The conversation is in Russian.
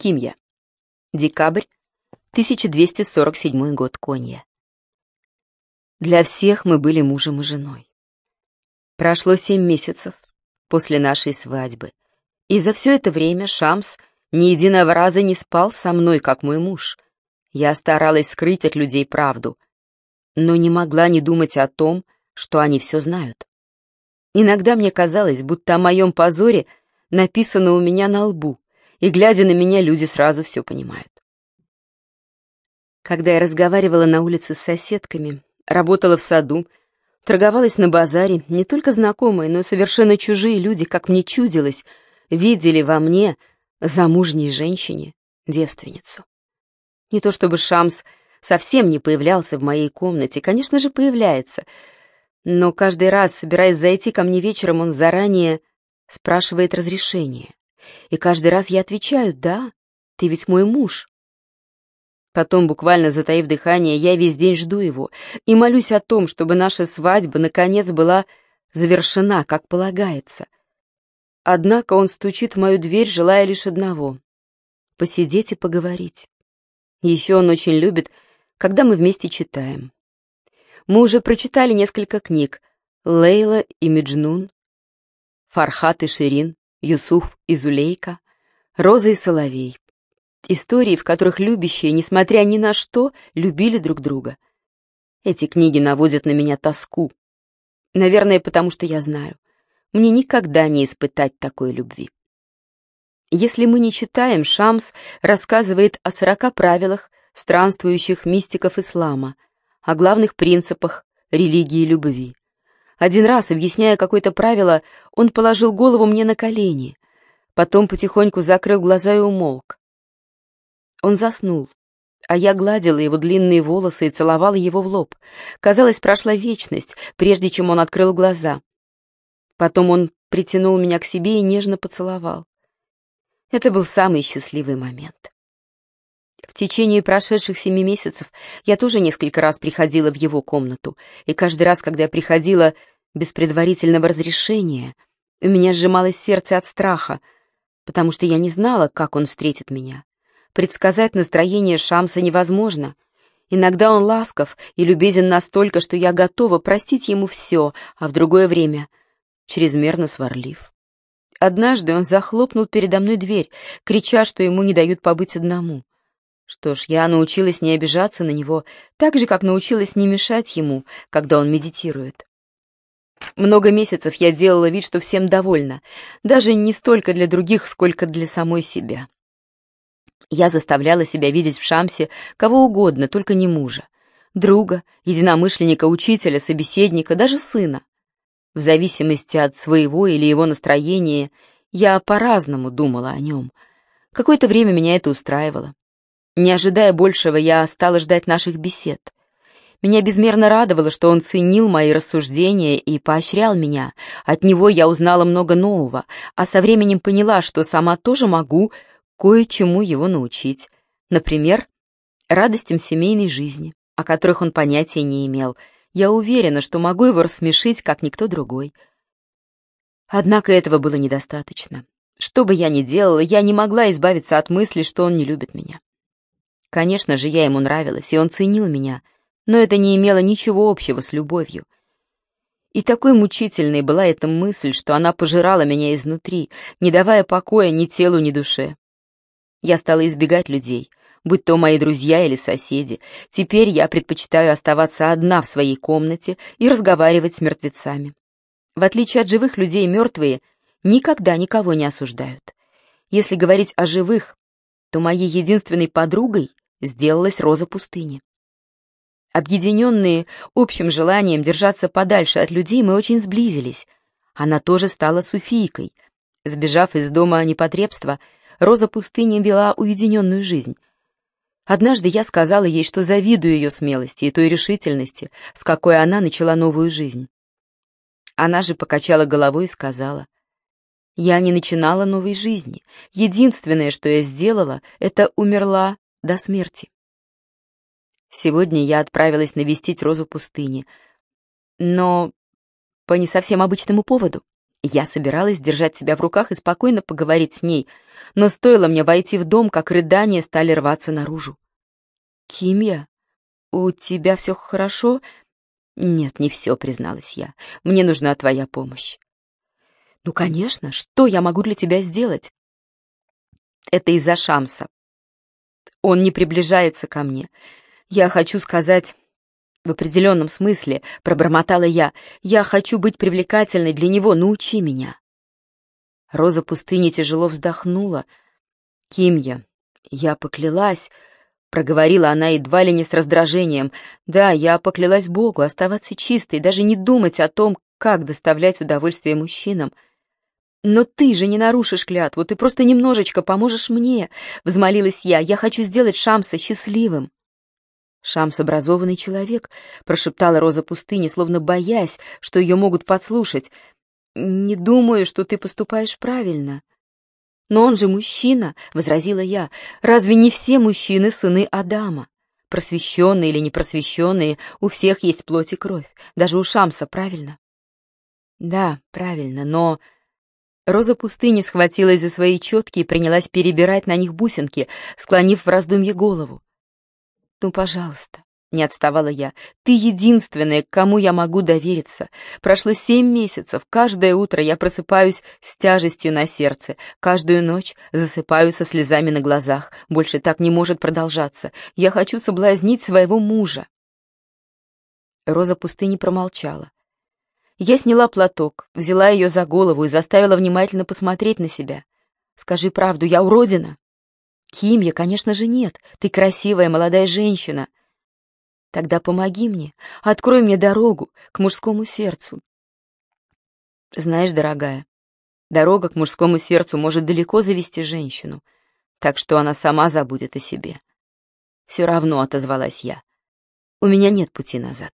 Кимья. Декабрь 1247 год Конья. Для всех мы были мужем и женой. Прошло семь месяцев после нашей свадьбы, и за все это время Шамс ни единого раза не спал со мной, как мой муж. Я старалась скрыть от людей правду, но не могла не думать о том, что они все знают. Иногда мне казалось, будто о моем позоре написано у меня на лбу, и, глядя на меня, люди сразу все понимают. Когда я разговаривала на улице с соседками, работала в саду, торговалась на базаре, не только знакомые, но и совершенно чужие люди, как мне чудилось, видели во мне замужней женщине девственницу. Не то чтобы Шамс совсем не появлялся в моей комнате, конечно же, появляется, но каждый раз, собираясь зайти ко мне вечером, он заранее спрашивает разрешение. И каждый раз я отвечаю «да, ты ведь мой муж». Потом, буквально затаив дыхание, я весь день жду его и молюсь о том, чтобы наша свадьба наконец была завершена, как полагается. Однако он стучит в мою дверь, желая лишь одного — посидеть и поговорить. Еще он очень любит, когда мы вместе читаем. Мы уже прочитали несколько книг «Лейла и Меджнун», «Фархат и Ширин», «Юсуф и Зулейка», «Роза и Соловей». Истории, в которых любящие, несмотря ни на что, любили друг друга. Эти книги наводят на меня тоску. Наверное, потому что я знаю, мне никогда не испытать такой любви. Если мы не читаем, Шамс рассказывает о сорока правилах странствующих мистиков ислама, о главных принципах религии любви. Один раз, объясняя какое-то правило, он положил голову мне на колени, потом потихоньку закрыл глаза и умолк. Он заснул, а я гладила его длинные волосы и целовала его в лоб. Казалось, прошла вечность, прежде чем он открыл глаза. Потом он притянул меня к себе и нежно поцеловал. Это был самый счастливый момент. В течение прошедших семи месяцев я тоже несколько раз приходила в его комнату, и каждый раз, когда я приходила без предварительного разрешения, у меня сжималось сердце от страха, потому что я не знала, как он встретит меня. Предсказать настроение Шамса невозможно. Иногда он ласков и любезен настолько, что я готова простить ему все, а в другое время чрезмерно сварлив. Однажды он захлопнул передо мной дверь, крича, что ему не дают побыть одному. Что ж, я научилась не обижаться на него, так же, как научилась не мешать ему, когда он медитирует. Много месяцев я делала вид, что всем довольна, даже не столько для других, сколько для самой себя. Я заставляла себя видеть в Шамсе кого угодно, только не мужа. Друга, единомышленника, учителя, собеседника, даже сына. В зависимости от своего или его настроения, я по-разному думала о нем. Какое-то время меня это устраивало. Не ожидая большего, я стала ждать наших бесед. Меня безмерно радовало, что он ценил мои рассуждения и поощрял меня. От него я узнала много нового, а со временем поняла, что сама тоже могу кое-чему его научить. Например, радостям семейной жизни, о которых он понятия не имел. Я уверена, что могу его рассмешить, как никто другой. Однако этого было недостаточно. Что бы я ни делала, я не могла избавиться от мысли, что он не любит меня. Конечно же, я ему нравилась, и он ценил меня, но это не имело ничего общего с любовью. И такой мучительной была эта мысль, что она пожирала меня изнутри, не давая покоя ни телу, ни душе. Я стала избегать людей, будь то мои друзья или соседи. Теперь я предпочитаю оставаться одна в своей комнате и разговаривать с мертвецами. В отличие от живых людей, мертвые никогда никого не осуждают. Если говорить о живых, то моей единственной подругой сделалась Роза пустыни. Объединенные общим желанием держаться подальше от людей, мы очень сблизились. Она тоже стала суфийкой. Сбежав из дома непотребства, Роза пустыни вела уединенную жизнь. Однажды я сказала ей, что завидую ее смелости и той решительности, с какой она начала новую жизнь. Она же покачала головой и сказала, «Я не начинала новой жизни. Единственное, что я сделала, это умерла до смерти». Сегодня я отправилась навестить Розу пустыни, но по не совсем обычному поводу. Я собиралась держать себя в руках и спокойно поговорить с ней, но стоило мне войти в дом, как рыдания стали рваться наружу. «Кимья, у тебя все хорошо?» «Нет, не все», — призналась я. «Мне нужна твоя помощь». «Ну, конечно, что я могу для тебя сделать?» «Это из-за Шамса. Он не приближается ко мне. Я хочу сказать, в определенном смысле, пробормотала я, я хочу быть привлекательной для него, научи меня. Роза пустыни тяжело вздохнула. Кимья, я поклялась, проговорила она едва ли не с раздражением. Да, я поклялась Богу оставаться чистой, даже не думать о том, как доставлять удовольствие мужчинам. «Но ты же не нарушишь клятву, ты просто немножечко поможешь мне», — взмолилась я. «Я хочу сделать Шамса счастливым». «Шамс — образованный человек», — прошептала Роза пустыни, словно боясь, что ее могут подслушать. «Не думаю, что ты поступаешь правильно». «Но он же мужчина», — возразила я. «Разве не все мужчины сыны Адама? Просвещенные или непросвещенные, у всех есть плоть и кровь, даже у Шамса, правильно?» «Да, правильно, но...» Роза пустыни схватилась за свои четки и принялась перебирать на них бусинки, склонив в раздумье голову. «Ну, пожалуйста», — не отставала я, — «ты единственная, к кому я могу довериться. Прошло семь месяцев, каждое утро я просыпаюсь с тяжестью на сердце, каждую ночь засыпаю со слезами на глазах. Больше так не может продолжаться. Я хочу соблазнить своего мужа». Роза пустыни промолчала. Я сняла платок, взяла ее за голову и заставила внимательно посмотреть на себя. «Скажи правду, я уродина?» Кимья, конечно же, нет. Ты красивая молодая женщина. Тогда помоги мне, открой мне дорогу к мужскому сердцу. Знаешь, дорогая, дорога к мужскому сердцу может далеко завести женщину, так что она сама забудет о себе. Все равно, отозвалась я, у меня нет пути назад.